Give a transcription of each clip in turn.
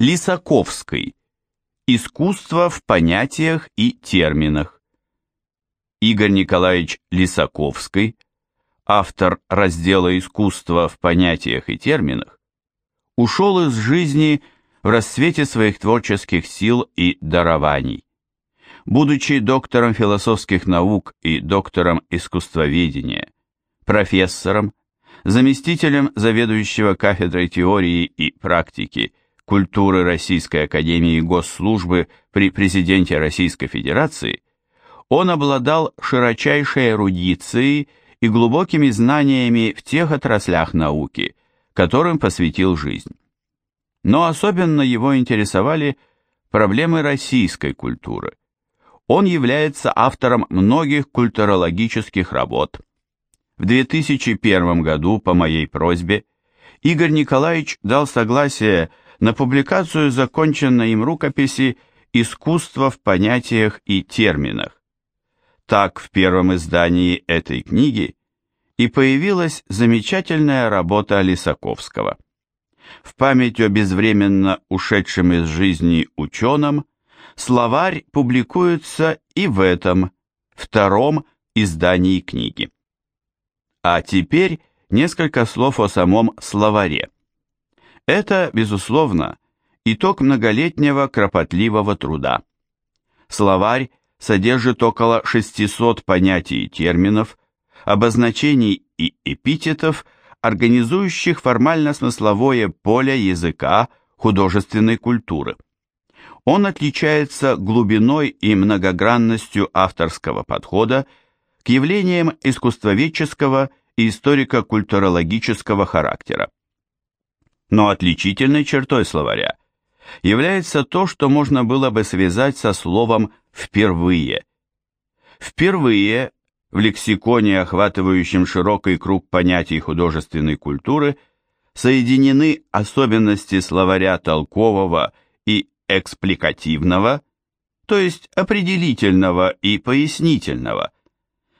Лисаковской. Искусство в понятиях и терминах. Игорь Николаевич Лисаковский, автор раздела «Искусство в понятиях и терминах», ушел из жизни в расцвете своих творческих сил и дарований. Будучи доктором философских наук и доктором искусствоведения, профессором, заместителем заведующего кафедрой теории и практики культуры Российской Академии Госслужбы при президенте Российской Федерации, он обладал широчайшей эрудицией и глубокими знаниями в тех отраслях науки, которым посвятил жизнь. Но особенно его интересовали проблемы российской культуры – он является автором многих культурологических работ. В 2001 году по моей просьбе Игорь Николаевич дал согласие на публикацию законченной им рукописи «Искусство в понятиях и терминах». Так в первом издании этой книги и появилась замечательная работа Лисаковского. В память о безвременно ушедшем из жизни ученом словарь публикуется и в этом, втором издании книги. А теперь несколько слов о самом словаре. Это, безусловно, итог многолетнего кропотливого труда. Словарь содержит около 600 понятий и терминов, обозначений и эпитетов, организующих формально-смысловое поле языка художественной культуры. Он отличается глубиной и многогранностью авторского подхода к явлениям искусствоведческого и историко-культурологического характера. Но отличительной чертой словаря является то, что можно было бы связать со словом «впервые». Впервые в лексиконе, охватывающем широкий круг понятий художественной культуры, соединены особенности словаря толкового и экспликативного, то есть определительного и пояснительного.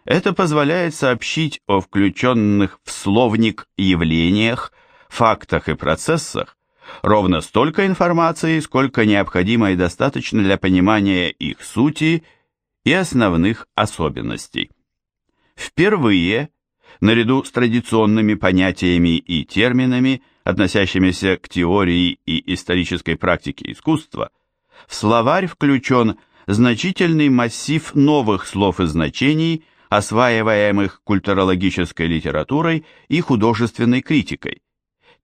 Это позволяет сообщить о включенных в словник явлениях, фактах и процессах ровно столько информации, сколько необходимо и достаточно для понимания их сути и основных особенностей. Впервые, наряду с традиционными понятиями и терминами, относящимися к теории и исторической практике искусства, в словарь включен значительный массив новых слов и значений, осваиваемых культурологической литературой и художественной критикой,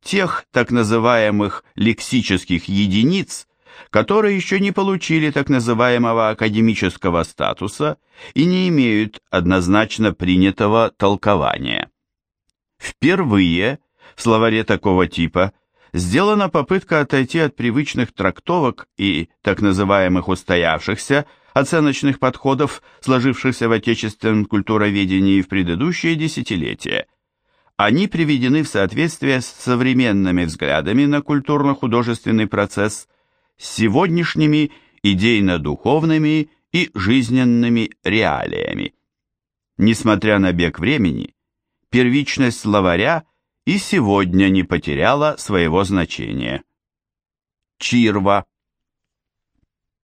тех так называемых лексических единиц, которые еще не получили так называемого академического статуса и не имеют однозначно принятого толкования. Впервые – в словаре такого типа сделана попытка отойти от привычных трактовок и так называемых устоявшихся оценочных подходов, сложившихся в отечественном культуроведении в предыдущие десятилетия. Они приведены в соответствие с современными взглядами на культурно-художественный процесс, с сегодняшними идейно-духовными и жизненными реалиями. Несмотря на бег времени, первичность словаря и сегодня не потеряла своего значения. Чирва.